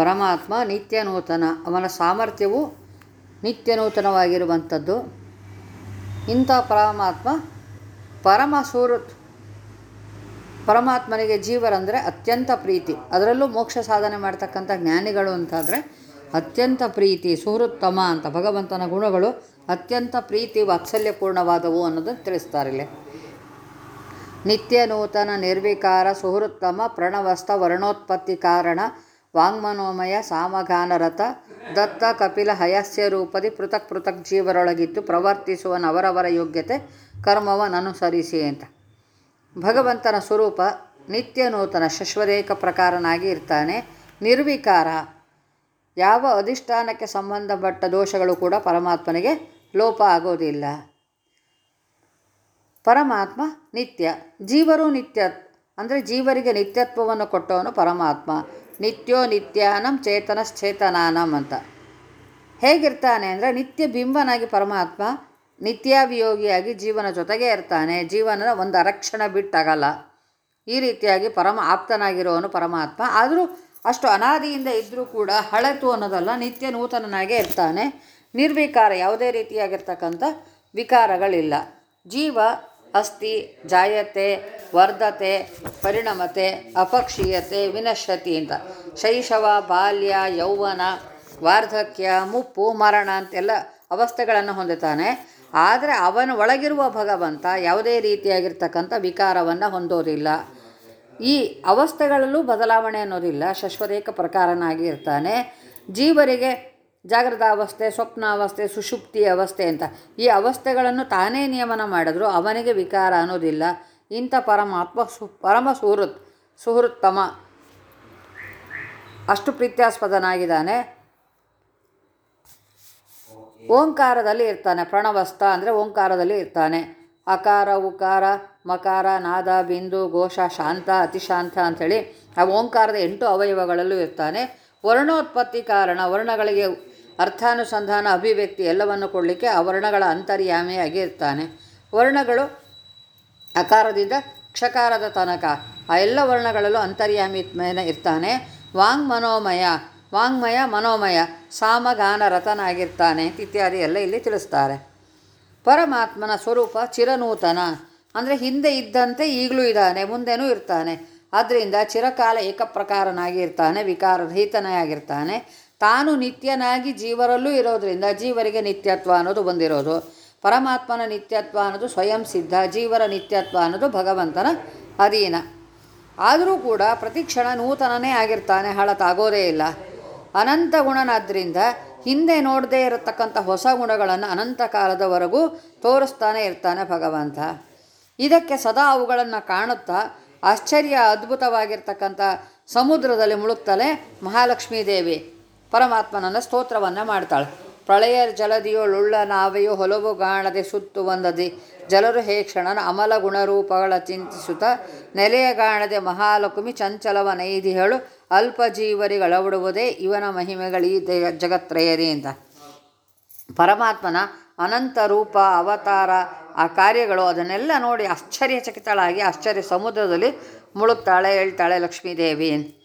ಪರಮಾತ್ಮ ನಿತ್ಯ ನೂತನ ಅವನ ಸಾಮರ್ಥ್ಯವು ನಿತ್ಯ ನೂತನವಾಗಿರುವಂಥದ್ದು ಇಂಥ ಪರಮಾತ್ಮ ಪರಮ ಸೂರತ್ ಪರಮಾತ್ಮನಿಗೆ ಜೀವರಂದರೆ ಅತ್ಯಂತ ಪ್ರೀತಿ. ಅದರಲ್ಲೂ ಮೋಕ್ಷ ಸಾಧನೆ ಮಾಡ್ತಕ್ಕಂಥ ಜ್ಞಾನಿಗಳು ಅಂತಾದರೆ ಅತ್ಯಂತ ಪ್ರೀತಿ, ಸುಹೃತ್ತಮ ಅಂತ ಭಗವಂತನ ಗುಣಗಳು ಅತ್ಯಂತ ಪ್ರೀತಿ ವಾತ್ಸಲ್ಯಪೂರ್ಣವಾದವು ಅನ್ನೋದನ್ನು ತಿಳಿಸ್ತಾರಿಲ್ಲ ನಿತ್ಯ ನೂತನ ನಿರ್ವಿಕಾರ, ಸುಹೃತ್ತಮ, ಪ್ರಣವಸ್ಥ, ವರ್ಣೋತ್ಪತ್ತಿ ಕಾರಣ ವಾಂಗ್ಮನೋಮಯ ಸಾಮಗಾನರತ ದತ್ತ ಕಪಿಲ ಹಯಸ್ಯ ರೂಪದಿ ಪೃಥಕ್ ಪೃಥಕ್ ಜೀವರೊಳಗಿದ್ದು ಪ್ರವರ್ತಿಸುವ ನವರವರ ಯೋಗ್ಯತೆ ಕರ್ಮವನ್ನನುಸರಿಸಿ ಅಂತ. ಭಗವಂತನ ಸ್ವರೂಪ ನಿತ್ಯ ನೂತನ ಶಶ್ವದೇಕ ಪ್ರಕಾರನಾಗಿ ಇರ್ತಾನೆ. ನಿರ್ವಿಕಾರ. ಯಾವ ಅಧಿಷ್ಠಾನಕ್ಕೆ ಸಂಬಂಧಪಟ್ಟ ದೋಷಗಳು ಕೂಡ ಪರಮಾತ್ಮನಿಗೆ ಲೋಪ ಆಗೋದಿಲ್ಲ. ಪರಮಾತ್ಮ ನಿತ್ಯ. ಜೀವರು ನಿತ್ಯ, ಅಂದರೆ ಜೀವರಿಗೆ ನಿತ್ಯತ್ವವನ್ನು ಕೊಟ್ಟವನು ಪರಮಾತ್ಮ. ನಿತ್ಯೋ ನಿತ್ಯಾನಂ ಚೇತನಶ್ಚೇತನಾನಂ ಅಂತ. ಹೇಗಿರ್ತಾನೆ ಅಂದರೆ ನಿತ್ಯ ಬಿಂಬನಾಗಿ ಪರಮಾತ್ಮ ನಿತ್ಯಾಭಿಯೋಗಿಯಾಗಿ ಜೀವನ ಜೊತೆಗೆ ಇರ್ತಾನೆ. ಜೀವನದ ಒಂದು ಅರಕ್ಷಣ ಬಿಟ್ಟಾಗಲ್ಲ. ಈ ರೀತಿಯಾಗಿ ಪರಮ ಆಪ್ತನಾಗಿರೋನು ಪರಮಾತ್ಮ. ಆದರೂ ಅಷ್ಟು ಅನಾದಿಯಿಂದ ಇದ್ದರೂ ಕೂಡ ಹಳೆತು ಅನ್ನೋದಲ್ಲ, ನಿತ್ಯ ನೂತನನಾಗೇ ಇರ್ತಾನೆ. ನಿರ್ವಿಕಾರ ಯಾವುದೇ ರೀತಿಯಾಗಿರ್ತಕ್ಕಂಥ ವಿಕಾರಗಳಿಲ್ಲ. ಜೀವ ಅಸ್ಥಿ ಜಾಯತೆ, ವರ್ಧತೆ, ಪರಿಣಮತೆ, ಅಪಕ್ಷೀಯತೆ ವಿನಶ್ಯತಿ ಅಂತ. ಶೈಶವ, ಬಾಲ್ಯ, ಯೌವನ, ವಾರ್ಧಕ್ಯ, ಮುಪ್ಪು, ಮರಣ ಅಂತೆಲ್ಲ ಅವಸ್ಥೆಗಳನ್ನು ಹೊಂದುತ್ತಾನೆ. ಆದರೆ ಅವನ ಒಳಗಿರುವ ಭಗವಂತ ಯಾವುದೇ ರೀತಿಯಾಗಿರ್ತಕ್ಕಂಥ ವಿಕಾರವನ್ನು ಹೊಂದೋದಿಲ್ಲ. ಈ ಅವಸ್ಥೆಗಳಲ್ಲೂ ಬದಲಾವಣೆ ಅನ್ನೋದಿಲ್ಲ. ಶಶ್ವರೇಕ ಪ್ರಕಾರನಾಗಿ ಇರ್ತಾನೆ. ಜೀವರಿಗೆ ಜಾಗೃತ ಅವಸ್ಥೆ ಸ್ವಪ್ನಾವಸ್ಥೆ ಸುಷುಪ್ತಿ ಅವಸ್ಥೆ ಅಂತ. ಈ ಅವಸ್ಥೆಗಳನ್ನು ತಾನೇ ನಿಯಮನ ಮಾಡಿದ್ರು, ಅವನಿಗೆ ವಿಕಾರ ಅನ್ನೋದಿಲ್ಲ. ಇಂಥ ಪರಮಾತ್ಮ ಸು, ಪರಮ ಸುಹೃತ್, ಸುಹೃತ್ತಮ, ಅಷ್ಟು ಪ್ರೀತ್ಯಾಸ್ಪದನಾಗಿದ್ದಾನೆ. ಓಂಕಾರದಲ್ಲಿ ಇರ್ತಾನೆ, ಪ್ರಣವಸ್ಥ ಅಂದರೆ ಓಂಕಾರದಲ್ಲಿ ಇರ್ತಾನೆ. ಅಕಾರ, ಉಕಾರ, ಮಕಾರ, ನಾದ, ಬಿಂದು, ಘೋಷ, ಶಾಂತ, ಅತಿಶಾಂತ ಅಂಥೇಳಿ ಆ ಓಂಕಾರದ ಎಂಟು ಅವಯವಗಳಲ್ಲೂ ಇರ್ತಾನೆ. ವರ್ಣೋತ್ಪತ್ತಿ ಕಾರಣ, ವರ್ಣಗಳಿಗೆ ಅರ್ಥಾನುಸಂಧಾನ ಅಭಿವ್ಯಕ್ತಿ ಎಲ್ಲವನ್ನು ಕೊಡಲಿಕ್ಕೆ ಆ ವರ್ಣಗಳ ಅಂತರ್ಯಾಮಿಯಾಗಿ ಇರ್ತಾನೆ ವರ್ಣಗಳು ಅಕಾರದಿಂದ ಕ್ಷಕಾರದ ತನಕ, ಆ ಎಲ್ಲ ವರ್ಣಗಳಲ್ಲೂ ಅಂತರ್ಯಾಮಿ ಇರ್ತಾನೆ. ವಾಂಗ್ ಮನೋಮಯ, ವಾಂಗ್ಮಯ ಮನೋಮಯ, ಸಾಮಗಾನ ರತನಾಗಿರ್ತಾನೆ ಇತ್ಯಾದಿ ಎಲ್ಲ ಇಲ್ಲಿ ತಿಳಿಸ್ತಾರೆ. ಪರಮಾತ್ಮನ ಸ್ವರೂಪ ಚಿರನೂತನ, ಅಂದರೆ ಹಿಂದೆ ಇದ್ದಂತೆ ಈಗಲೂ ಇದ್ದಾನೆ, ಮುಂದೆನೂ ಇರ್ತಾನೆ. ಆದ್ದರಿಂದ ಚಿರಕಾಲ ಏಕಪ್ರಕಾರನಾಗಿರ್ತಾನೆ, ವಿಕಾರರಹಿತನಾಗಿರ್ತಾನೆ. ತಾನು ನಿತ್ಯನಾಗಿ ಜೀವರಲ್ಲೂ ಇರೋದರಿಂದ ಜೀವರಿಗೆ ನಿತ್ಯತ್ವ ಅನ್ನೋದು ಬಂದಿರೋದು. ಪರಮಾತ್ಮನ ನಿತ್ಯತ್ವ ಅನ್ನೋದು ಸ್ವಯಂ ಸಿದ್ಧ, ಜೀವರ ನಿತ್ಯತ್ವ ಅನ್ನೋದು ಭಗವಂತನ ಅಧೀನ. ಆದರೂ ಕೂಡ ಪ್ರತಿಕ್ಷಣ ನೂತನನೇ ಆಗಿರ್ತಾನೆ ಹಳತಾಗೋದೇ ಇಲ್ಲ. ಅನಂತ ಗುಣನಾದ್ದರಿಂದ ಹಿಂದೆ ನೋಡದೇ ಇರತಕ್ಕಂಥ ಹೊಸ ಗುಣಗಳನ್ನು ಅನಂತ ಕಾಲದವರೆಗೂ ತೋರಿಸ್ತಾನೆ ಇರ್ತಾನೆ ಭಗವಂತ. ಇದಕ್ಕೆ ಸದಾ ಅವುಗಳನ್ನು ಕಾಣುತ್ತಾ ಆಶ್ಚರ್ಯ ಅದ್ಭುತವಾಗಿರ್ತಕ್ಕಂಥ ಸಮುದ್ರದಲ್ಲಿ ಮುಳುಗ್ತಲೇ ಮಹಾಲಕ್ಷ್ಮೀ ದೇವಿ ಪರಮಾತ್ಮನನ್ನು ಸ್ತೋತ್ರವನ್ನು ಮಾಡ್ತಾಳೆ. ಪ್ರಳಯ ಜಲದಿಯೋಳುಳ್ಳ ನಾವೆಯು ಹೊಲವು ಗಾಣದೆ ಸುತ್ತು ಒಂದದಿ. ಜಲರು ಹೇ ಕ್ಷಣನ ಅಮಲ ಗುಣರೂಪಗಳ ಚಿಂತಿಸುತ್ತ ನೆಲೆಯ ಗಾಣದೆ ಮಹಾಲಕ್ಷ್ಮಿ ಚಂಚಲವ ನೈದಿಹಳು ಅಲ್ಪ ಜೀವರಿಗಳವಡುವುದೇ ಇವನ ಮಹಿಮೆಗಳೀ ಜಗತ್ರಯರಿ ಅಂತ. ಪರಮಾತ್ಮನ ಅನಂತ ರೂಪ, ಅವತಾರ, ಆ ಕಾರ್ಯಗಳು ಅದನ್ನೆಲ್ಲ ನೋಡಿ ಆಶ್ಚರ್ಯಚಕಿತಳಾಗಿ ಆಶ್ಚರ್ಯ ಸಮುದ್ರದಲ್ಲಿ ಮುಳುಗ್ತಾಳೆ, ಹೇಳ್ತಾಳೆ ಲಕ್ಷ್ಮೀದೇವಿ.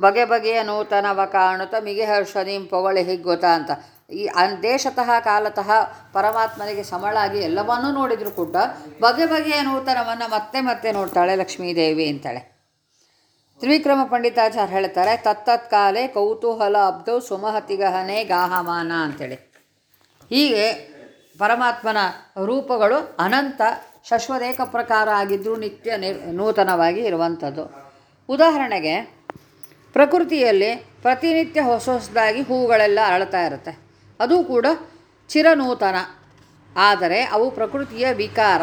ಬಗೆ ಬಗೆಯ ನೂತನವ ಕಾಣುತ್ತ ಮಿಗೆ ನಿಂ ಪೊಗಳೆ ಹಿಗ್ಗುತ್ತ ಅಂತ. ಈ ದೇಶತಃ ಕಾಲತಃ ಪರಮಾತ್ಮನಿಗೆ ಸಮಳಾಗಿ ಎಲ್ಲವನ್ನೂ ನೋಡಿದರೂ ಕೂಡ ಬಗೆ ಬಗೆಯ ನೂತನವನ್ನು ಮತ್ತೆ ಮತ್ತೆ ನೋಡ್ತಾಳೆ ಲಕ್ಷ್ಮೀದೇವಿ ಅಂತಾಳೆ. ತ್ರಿವಿಕ್ರಮ ಪಂಡಿತಾಚಾರ್ಯ ಹೇಳ್ತಾರೆ, ತತ್ತತ್ಕಾಲೆ ಕೌತೂಹಲ ಅಬ್ದೌ ಸುಮಹತಿಗಹನೆ ಗಾಹಮಾನ ಅಂತೇಳಿ. ಹೀಗೆ ಪರಮಾತ್ಮನ ರೂಪಗಳು ಅನಂತ ಶಶ್ವದೇಕ ಪ್ರಕಾರ ಆಗಿದ್ದರೂ ನಿತ್ಯ ನೂತನವಾಗಿ ಇರುವಂಥದ್ದು. ಉದಾಹರಣೆಗೆ ಪ್ರಕೃತಿಯಲ್ಲಿ ಪ್ರತಿನಿತ್ಯ ಹೊಸ ಹೊಸದಾಗಿ ಹೂಗಳೆಲ್ಲ ಅರಳ್ತಾ ಇರುತ್ತೆ. ಅದು ಕೂಡ ಚಿರನೂತನ. ಆದರೆ ಅವು ಪ್ರಕೃತಿಯ ವಿಕಾರ,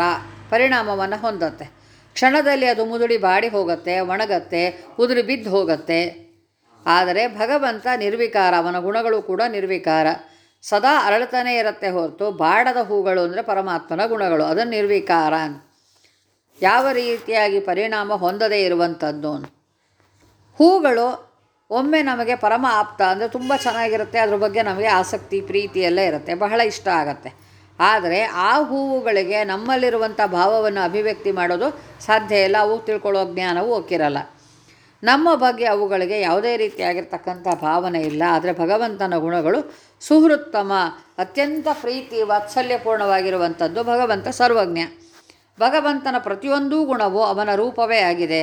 ಪರಿಣಾಮವನ್ನು ಹೊಂದತ್ತೆ. ಕ್ಷಣದಲ್ಲಿ ಅದು ಮುದುಡಿ ಬಾಡಿ ಹೋಗುತ್ತೆ, ಒಣಗತ್ತೆ, ಉದುರಿ ಬಿದ್ದು ಹೋಗುತ್ತೆ. ಆದರೆ ಭಗವಂತ ನಿರ್ವಿಕಾರ, ಅವನ ಗುಣಗಳು ಕೂಡ ನಿರ್ವಿಕಾರ. ಸದಾ ಅರಳ್ತಾನೆ ಇರುತ್ತೆ ಹೊರತು ಬಾಡದ ಹೂಗಳು ಅಂದರೆ ಪರಮಾತ್ಮನ ಗುಣಗಳು ಅದನ್ನು ನಿರ್ವಿಕಾರ ಯಾವ ರೀತಿಯಾಗಿ ಪರಿಣಾಮ ಹೊಂದದೇ ಇರುವಂಥದ್ದು? ಹೂಗಳು ಒಮ್ಮೆ ನಮಗೆ ಪರಮ ಆಪ್ತ ಅಂದರೆ ತುಂಬ ಚೆನ್ನಾಗಿರುತ್ತೆ, ಅದ್ರ ಬಗ್ಗೆ ನಮಗೆ ಆಸಕ್ತಿ, ಪ್ರೀತಿ ಎಲ್ಲ ಇರುತ್ತೆ, ಬಹಳ ಇಷ್ಟ ಆಗುತ್ತೆ. ಆದರೆ ಆ ಹೂವುಗಳಿಗೆ ನಮ್ಮಲ್ಲಿರುವಂಥ ಭಾವವನ್ನು ಅಭಿವ್ಯಕ್ತಿ ಮಾಡೋದು ಸಾಧ್ಯ ಇಲ್ಲ, ಅವು ತಿಳ್ಕೊಳ್ಳೋ ಜ್ಞಾನವೂ ಒಕ್ಕಿರಲ್ಲ. ನಮ್ಮ ಬಗ್ಗೆ ಅವುಗಳಿಗೆ ಯಾವುದೇ ರೀತಿಯಾಗಿರ್ತಕ್ಕಂಥ ಭಾವನೆ ಇಲ್ಲ, ಆದರೆ ಭಗವಂತನ ಗುಣಗಳು ಸುಹೃತ್ತಮ, ಅತ್ಯಂತ ಪ್ರೀತಿ, ವಾತ್ಸಲ್ಯಪೂರ್ಣವಾಗಿರುವಂಥದ್ದು ಭಗವಂತ ಸರ್ವಜ್ಞ. ಭಗವಂತನ ಪ್ರತಿಯೊಂದೂ ಗುಣವು ಅವನ ರೂಪವೇ ಆಗಿದೆ.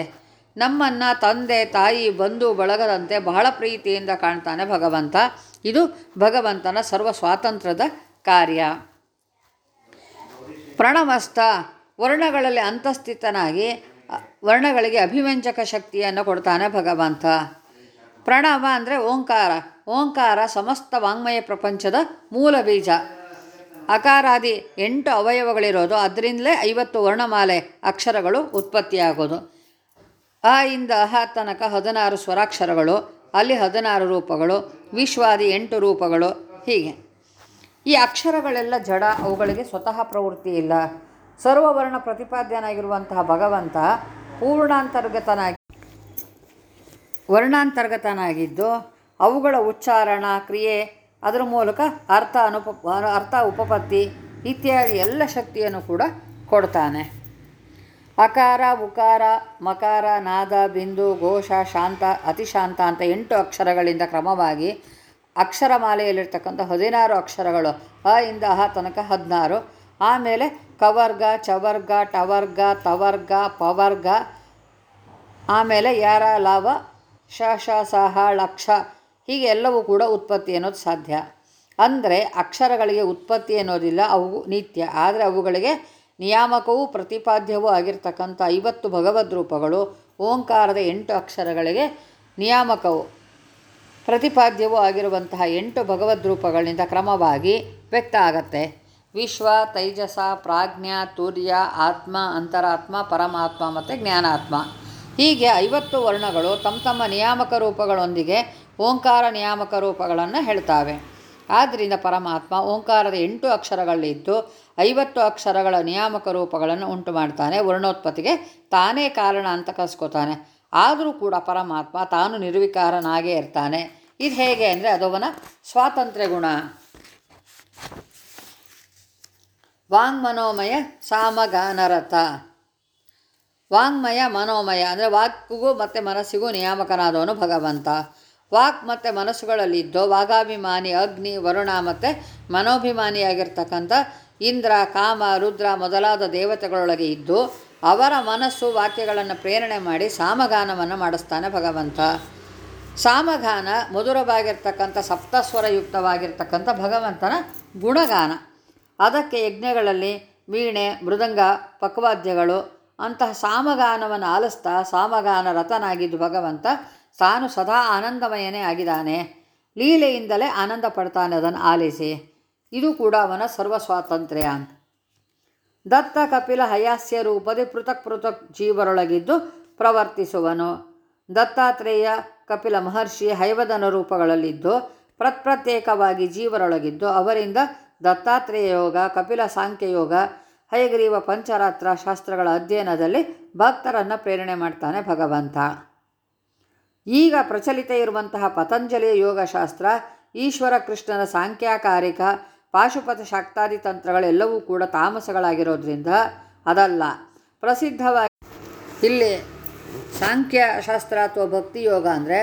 ನಮ್ಮನ್ನು ತಂದೆ, ತಾಯಿ, ಬಂಧು, ಬಳಗದಂತೆ ಬಹಳ ಪ್ರೀತಿಯಿಂದ ಕಾಣ್ತಾನೆ ಭಗವಂತ. ಇದು ಭಗವಂತನ ಸರ್ವ ಸ್ವಾತಂತ್ರ್ಯದ ಕಾರ್ಯ. ಪ್ರಣವಸ್ಥ, ವರ್ಣಗಳಲ್ಲಿ ಅಂತಸ್ಥಿತನಾಗಿ ವರ್ಣಗಳಿಗೆ ಅಭಿವ್ಯಂಜಕ ಶಕ್ತಿಯನ್ನು ಕೊಡ್ತಾನೆ ಭಗವಂತ. ಪ್ರಣವ ಅಂದರೆ ಓಂಕಾರ. ಓಂಕಾರ ಸಮಸ್ತ ವಾಂಗ್ಮಯ ಪ್ರಪಂಚದ ಮೂಲ ಬೀಜ. ಅಕಾರಾದಿ ಎಂಟು ಅವಯವಗಳಿರೋದು. ಅದರಿಂದಲೇ ಐವತ್ತು ವರ್ಣಮಾಲೆ ಅಕ್ಷರಗಳು ಉತ್ಪತ್ತಿಯಾಗೋದು. ಆ ಇಂದ ಅಹ ತನಕ ಹದಿನಾರು ಸ್ವರಾಕ್ಷರಗಳು, ಅಲ್ಲಿ ಹದಿನಾರು ರೂಪಗಳು, ವಿಶ್ವಾದಿ ಎಂಟು ರೂಪಗಳು, ಹೀಗೆ. ಈ ಅಕ್ಷರಗಳೆಲ್ಲ ಜಡ, ಅವುಗಳಿಗೆ ಸ್ವತಃ ಪ್ರವೃತ್ತಿ ಇಲ್ಲ. ಸರ್ವವರ್ಣ ಪ್ರತಿಪಾದ್ಯನಾಗಿರುವಂತಹ ಭಗವಂತ ಪೂರ್ಣಾಂತರ್ಗತನಾಗಿ ವರ್ಣಾಂತರ್ಗತನಾಗಿದ್ದು, ಅವುಗಳ ಉಚ್ಚಾರಣ, ಕ್ರಿಯೆ, ಅದರ ಮೂಲಕ ಅರ್ಥ ಅನುಪ ಅರ್ಥ ಉಪಪತ್ತಿ ಇತ್ಯಾದಿ ಎಲ್ಲ ಶಕ್ತಿಯನ್ನು ಕೂಡ ಕೊಡ್ತಾನೆ. ಅಕಾರ, ಉಕಾರ, ಮಕಾರ, ನಾದ, ಬಿಂದು, ಘೋಷ, ಶಾಂತ, ಅತಿಶಾಂತ ಅಂತ ಎಂಟು ಅಕ್ಷರಗಳಿಂದ ಕ್ರಮವಾಗಿ ಅಕ್ಷರಮಾಲೆಯಲ್ಲಿರ್ತಕ್ಕಂಥ ಹದಿನಾರು ಅಕ್ಷರಗಳು. ಅ, ಇಂದ ಅಹ ತನಕ ಹದಿನಾರು. ಆಮೇಲೆ ಕವರ್ಗ, ಚವರ್ಗ, ಟವರ್ಗ, ತವರ್ಗ, ಪವರ್ಗ. ಆಮೇಲೆ ಯಾರ, ಲಾವ, ಶ ಶ ಸಹ ಲಕ್ಷ. ಹೀಗೆ ಎಲ್ಲವೂ ಕೂಡ ಉತ್ಪತ್ತಿ ಅನ್ನೋದು ಸಾಧ್ಯ. ಅಂದರೆ ಅಕ್ಷರಗಳಿಗೆ ಉತ್ಪತ್ತಿ ಅನ್ನೋದಿಲ್ಲ ಅವು ನಿತ್ಯ. ಆದರೆ ಅವುಗಳಿಗೆ ನಿಯಾಮಕವೂ ಪ್ರತಿಪಾದ್ಯವೂ ಆಗಿರ್ತಕ್ಕಂಥ ಐವತ್ತು ಭಗವದ್ ರೂಪಗಳು ಓಂಕಾರದ ಎಂಟು ಅಕ್ಷರಗಳಿಗೆ ನಿಯಾಮಕವು. ಪ್ರತಿಪಾದ್ಯವೂ ಆಗಿರುವಂತಹ ಎಂಟು ಭಗವದ್ ರೂಪಗಳಿಂದ ಕ್ರಮವಾಗಿ ವ್ಯಕ್ತ ಆಗತ್ತೆ. ವಿಶ್ವ, ತೈಜಸ, ಪ್ರಾಜ್ಞ, ತೂರ್ಯ, ಆತ್ಮ, ಅಂತರಾತ್ಮ, ಪರಮಾತ್ಮ ಮತ್ತು ಜ್ಞಾನಾತ್ಮ. ಹೀಗೆ ಐವತ್ತು ವರ್ಣಗಳು ತಮ್ಮ ತಮ್ಮ ನಿಯಾಮಕ ರೂಪಗಳೊಂದಿಗೆ ಓಂಕಾರ ನಿಯಾಮಕ ರೂಪಗಳನ್ನು ಹೇಳ್ತಾವೆ. ಆದ್ದರಿಂದ ಪರಮಾತ್ಮ ಓಂಕಾರದ ಎಂಟು ಅಕ್ಷರಗಳಿದ್ದು ಐವತ್ತು ಅಕ್ಷರಗಳ ನಿಯಾಮಕ ರೂಪಗಳನ್ನು ಉಂಟು ಮಾಡ್ತಾನೆ ವರ್ಣೋತ್ಪತ್ತಿಗೆ ತಾನೇ ಕಾರಣ ಅಂತ ಕಸ್ಕೋತಾನೆ ಆದರೂ ಕೂಡ ಪರಮಾತ್ಮ ತಾನು ನಿರ್ವಿಕಾರನಾಗೇ ಇರ್ತಾನೆ. ಇದು ಹೇಗೆ ಅಂದರೆ ಅದವನ ಸ್ವಾತಂತ್ರ್ಯ ಗುಣ. ವಾಂಗ್ಮನೋಮಯ ಸಾಮಗಾನರಥ ವಾಂಗ್ಮಯ ಮನೋಮಯ ಅಂದರೆ ವಾಕ್ಗೂ ಮತ್ತು ಮನಸ್ಸಿಗೂ ನಿಯಾಮಕನಾದವನು ಭಗವಂತ. ವಾಕ್ ಮತ್ತು ಮನಸ್ಸುಗಳಲ್ಲಿದ್ದು ವಾಗಾಭಿಮಾನಿ, ಅಗ್ನಿ, ವರುಣ ಮತ್ತು ಮನೋಭಿಮಾನಿಯಾಗಿರ್ತಕ್ಕಂಥ ಇಂದ್ರ, ಕಾಮ, ರುದ್ರ ಮೊದಲಾದ ದೇವತೆಗಳೊಳಗೆ ಇದ್ದು ಅವರ ಮನಸ್ಸು ವಾಕ್ಯಗಳನ್ನು ಪ್ರೇರಣೆ ಮಾಡಿ ಸಾಮಗಾನವನ್ನು ಮಾಡಿಸ್ತಾನೆ ಭಗವಂತ. ಸಾಮಗಾನ ಮಧುರವಾಗಿರ್ತಕ್ಕಂಥ ಸಪ್ತಸ್ವರಯುಕ್ತವಾಗಿರ್ತಕ್ಕಂಥ ಭಗವಂತನ ಗುಣಗಾನ. ಅದಕ್ಕೆ ಯಜ್ಞಗಳಲ್ಲಿ ವೀಣೆ, ಮೃದಂಗ, ಪಕ್ವಾದ್ಯಗಳು ಅಂತಹ ಸಾಮಗಾನವನ್ನು ಆಲಿಸ್ತಾ ಸಾಮಗಾನ ರತನಾಗಿದ್ದು ಭಗವಂತ ತಾನು ಸದಾ ಆನಂದಮಯನೇ ಆಗಿದ್ದಾನೆ. ಲೀಲೆಯಿಂದಲೇ ಆನಂದ ಪಡ್ತಾನೆ ಅದನ್ನು ಆಲಿಸಿ. ಇದು ಕೂಡ ಅವನ ಸರ್ವ ಸ್ವಾತಂತ್ರ್ಯ ಅಂತ. ದತ್ತ ಕಪಿಲ ಹಯಾಸ್ಯ ರೂಪದಿ ಪೃಥಕ್ ಪೃಥಕ್ ಜೀವರೊಳಗಿದ್ದು ಪ್ರವರ್ತಿಸುವನು. ದತ್ತಾತ್ರೇಯ ಕಪಿಲ ಮಹರ್ಷಿ ಹೈವದನ ರೂಪಗಳಲ್ಲಿದ್ದು ಪ್ರತ್ಯೇಕವಾಗಿ ಜೀವರೊಳಗಿದ್ದು ಅವರಿಂದ ದತ್ತಾತ್ರೇಯ ಯೋಗ, ಕಪಿಲ ಸಾಂಖ್ಯ ಯೋಗ, ಹಯಗ್ರೀವ ಪಂಚರಾತ್ರ ಶಾಸ್ತ್ರಗಳ ಅಧ್ಯಯನದಲ್ಲಿ ಭಕ್ತರನ್ನು ಪ್ರೇರಣೆ ಮಾಡ್ತಾನೆ ಭಗವಂತ. ಈಗ ಪ್ರಚಲಿತ ಇರುವಂತಹ ಪತಂಜಲಿಯ ಯೋಗಶಾಸ್ತ್ರ ಈಶ್ವರ ಕೃಷ್ಣನ ಸಾಂಖ್ಯಾಕಾರಿಕ ಪಾಶುಪತ ಶಾಕ್ತಾದಿ ತಂತ್ರಗಳೆಲ್ಲವೂ ಕೂಡ ತಾಮಸಗಳಾಗಿರೋದ್ರಿಂದ ಅದಲ್ಲ. ಪ್ರಸಿದ್ಧವಾಗಿ ಇಲ್ಲಿ ಸಾಂಖ್ಯಶಾಸ್ತ್ರ ಅಥವಾ ಭಕ್ತಿ ಯೋಗ ಅಂದರೆ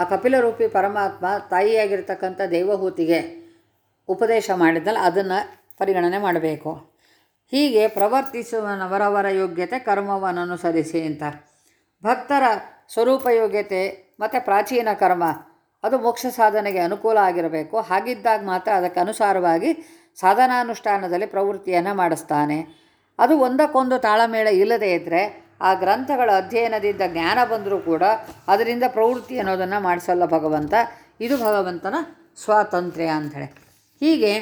ಆ ಕಪಿಲರೂಪಿ ಪರಮಾತ್ಮ ತಾಯಿಯಾಗಿರ್ತಕ್ಕಂಥ ದೇವಹೂತಿಗೆ ಉಪದೇಶ ಮಾಡಿದ್ದಲ್ಲಿ ಅದನ್ನು ಪರಿಗಣನೆ ಮಾಡಬೇಕು. ಹೀಗೆ ಪ್ರವರ್ತಿಸುವನವರವರ ಯೋಗ್ಯತೆ ಕರ್ಮವನ್ನು ಅನುಸರಿಸಿ ಅಂತ. ಭಕ್ತರ ಸ್ವರೂಪ ಯೋಗ್ಯತೆ, ಮತ್ತು ಪ್ರಾಚೀನ ಕರ್ಮ ಅದು ಮೋಕ್ಷ ಸಾಧನೆಗೆ ಅನುಕೂಲ ಆಗಿರಬೇಕು. ಹಾಗಿದ್ದಾಗ ಮಾತ್ರ ಅದಕ್ಕೆ ಅನುಸಾರವಾಗಿ ಸಾಧನಾನುಷ್ಠಾನದಲ್ಲಿ ಪ್ರವೃತ್ತಿಯನ್ನು ಮಾಡಿಸ್ತಾನೆ. ಅದು ಒಂದಕ್ಕೊಂದು ತಾಳಮೇಳ ಇಲ್ಲದೇ ಇದ್ದರೆ ಆ ಗ್ರಂಥಗಳ ಅಧ್ಯಯನದಿಂದ ಜ್ಞಾನ ಬಂದರೂ ಕೂಡ ಅದರಿಂದ ಪ್ರವೃತ್ತಿ ಅನ್ನೋದನ್ನು ಮಾಡಿಸಲ್ಲ ಭಗವಂತ. ಇದು ಭಗವಂತನ ಸ್ವಾತಂತ್ರ್ಯ ಅಂಥೇಳಿ ಹೀಗೆ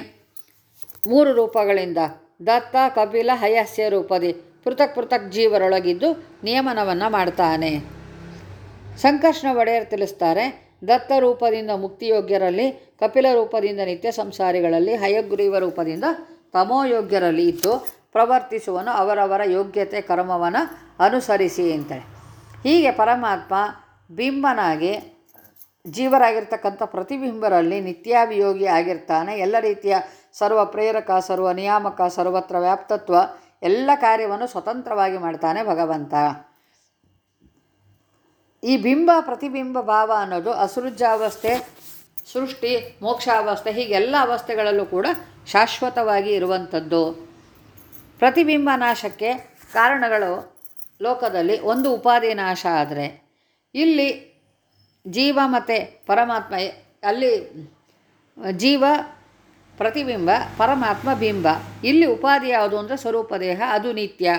ಮೂರು ರೂಪಗಳಿಂದ ದತ್ತ, ಕಪಿಲ, ಹಯಸ್ಯ ರೂಪದಿ ಪೃಥಕ್ ಪೃಥಕ್ ಜೀವರೊಳಗಿದ್ದು ನಿಯಮನವನ್ನು ಮಾಡ್ತಾನೆ. ಸಂಕರ್ಷಣ ಒಡೆಯರ್ ತಿಳಿಸ್ತಾರೆ ದತ್ತ ರೂಪದಿಂದ ಮುಕ್ತಿಯೋಗ್ಯರಲ್ಲಿ ಕಪಿಲ ರೂಪದಿಂದ ನಿತ್ಯ ಸಂಸಾರಿಗಳಲ್ಲಿ, ಹಯಗ್ರೀವ ರೂಪದಿಂದ ತಮೋಯೋಗ್ಯರಲ್ಲಿ ಇದ್ದು ಪ್ರವರ್ತಿಸುವನು ಅವರವರ ಯೋಗ್ಯತೆ ಕರ್ಮವನ್ನು ಅನುಸರಿಸಿ ಅಂತೇಳಿ. ಹೀಗೆ ಪರಮಾತ್ಮ ಬಿಂಬನಾಗಿ ಜೀವರಾಗಿರ್ತಕ್ಕಂಥ ಪ್ರತಿಬಿಂಬರಲ್ಲಿ ನಿತ್ಯಾಭಿಯೋಗಿ ಆಗಿರ್ತಾನೆ. ಎಲ್ಲ ರೀತಿಯ ಸರ್ವ ಪ್ರೇರಕ, ಸರ್ವ ನಿಯಾಮಕ, ಸರ್ವತ್ರ ವ್ಯಾಪ್ತತ್ವ ಎಲ್ಲ ಕಾರ್ಯವನ್ನು ಸ್ವತಂತ್ರವಾಗಿ ಮಾಡ್ತಾನೆ ಭಗವಂತ. ಈ ಬಿಂಬ ಪ್ರತಿಬಿಂಬ ಭಾವ ಅನ್ನೋದು ಅಸೃಜಾವಸ್ಥೆ, ಸೃಷ್ಟಿ, ಮೋಕ್ಷಾವಸ್ಥೆ ಹೀಗೆಲ್ಲ ಅವಸ್ಥೆಗಳಲ್ಲೂ ಕೂಡ ಶಾಶ್ವತವಾಗಿ ಇರುವಂಥದ್ದು. ಪ್ರತಿಬಿಂಬ ನಾಶಕ್ಕೆ ಕಾರಣಗಳು ಲೋಕದಲ್ಲಿ ಒಂದು ಉಪಾಧಿ ನಾಶ ಆದರೆ, ಇಲ್ಲಿ ಜೀವ ಮತ್ತು ಪರಮಾತ್ಮ, ಅಲ್ಲಿ ಜೀವ, ಪ್ರತಿಬಿಂಬ, ಪರಮಾತ್ಮ, ಬಿಂಬ. ಇಲ್ಲಿ ಉಪಾಧಿ ಯಾವುದು ಅಂದರೆ ಸ್ವರೂಪ ದೇಹ, ಅದು ನಿತ್ಯ.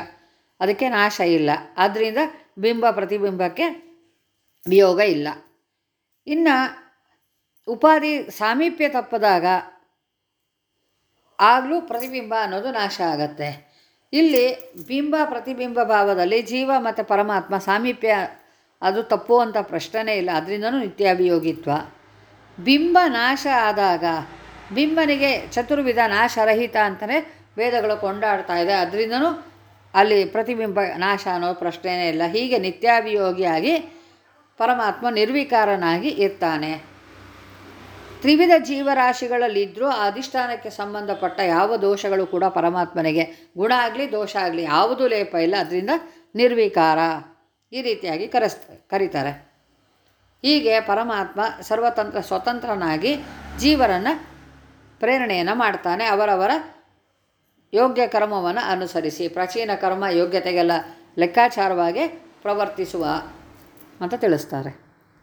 ಅದಕ್ಕೆ ನಾಶ ಇಲ್ಲ. ಆದ್ದರಿಂದ ಬಿಂಬ ಪ್ರತಿಬಿಂಬಕ್ಕೆ ವಿಯೋಗ ಇಲ್ಲ. ಇನ್ನು ಉಪಾಧಿ ಸಾಮೀಪ್ಯ ತಪ್ಪದಾಗ ಆಗಲೂ ಪ್ರತಿಬಿಂಬ ಅನ್ನೋದು ನಾಶ ಆಗತ್ತೆ. ಇಲ್ಲಿ ಬಿಂಬ ಪ್ರತಿಬಿಂಬ ಭಾವದಲ್ಲಿ ಜೀವ ಮತ್ತು ಪರಮಾತ್ಮ ಸಾಮೀಪ್ಯ ಅದು ತಪ್ಪು ಅಂತ ಪ್ರಶ್ನೆನೇ ಇಲ್ಲ. ಅದರಿಂದನೂ ನಿತ್ಯಾಭಿಯೋಗಿತ್ವ. ಬಿಂಬ ನಾಶ ಆದಾಗ ಬಿಂಬನಿಗೆ ಚತುರ್ವಿಧ ನಾಶರಹಿತ ಅಂತಲೇ ವೇದಗಳು ಕೊಂಡಾಡ್ತಾ ಇದೆ. ಅದರಿಂದನೂ ಅಲ್ಲಿ ಪ್ರತಿಬಿಂಬ ನಾಶ ಅನ್ನೋ ಪ್ರಶ್ನೆನೇ ಇಲ್ಲ. ಹೀಗೆ ನಿತ್ಯಾಭಿಯೋಗಿಯಾಗಿ ಪರಮಾತ್ಮ ನಿರ್ವಿಕಾರನಾಗಿ ಇರ್ತಾನೆ. ತ್ರಿವಿಧ ಜೀವರಾಶಿಗಳಲ್ಲಿದ್ದರೂ ಆ ಅಧಿಷ್ಠಾನಕ್ಕೆ ಸಂಬಂಧಪಟ್ಟ ಯಾವ ದೋಷಗಳು ಕೂಡ ಪರಮಾತ್ಮನಿಗೆ ಗುಣ ಆಗಲಿ, ದೋಷ ಆಗಲಿ ಯಾವುದೂ ಲೇಪ ಇಲ್ಲ. ಅದರಿಂದ ನಿರ್ವಿಕಾರ ಈ ರೀತಿಯಾಗಿ ಕರೆಸ್, ಕರೀತಾರೆ. ಹೀಗೆ ಪರಮಾತ್ಮ ಸರ್ವತಂತ್ರ, ಸ್ವತಂತ್ರನಾಗಿ ಜೀವರನ್ನು ಪ್ರೇರಣೆಯನ್ನು ಮಾಡ್ತಾನೆ. ಅವರವರ ಯೋಗ್ಯ ಕರ್ಮವನ್ನು ಅನುಸರಿಸಿ, ಪ್ರಾಚೀನ ಕರ್ಮ ಯೋಗ್ಯತೆಗೆಲ್ಲ ಲೆಕ್ಕಾಚಾರವಾಗಿ ಪ್ರವರ್ತಿಸುವ ಅಂತ ತಿಳಿಸ್ತಾರೆ.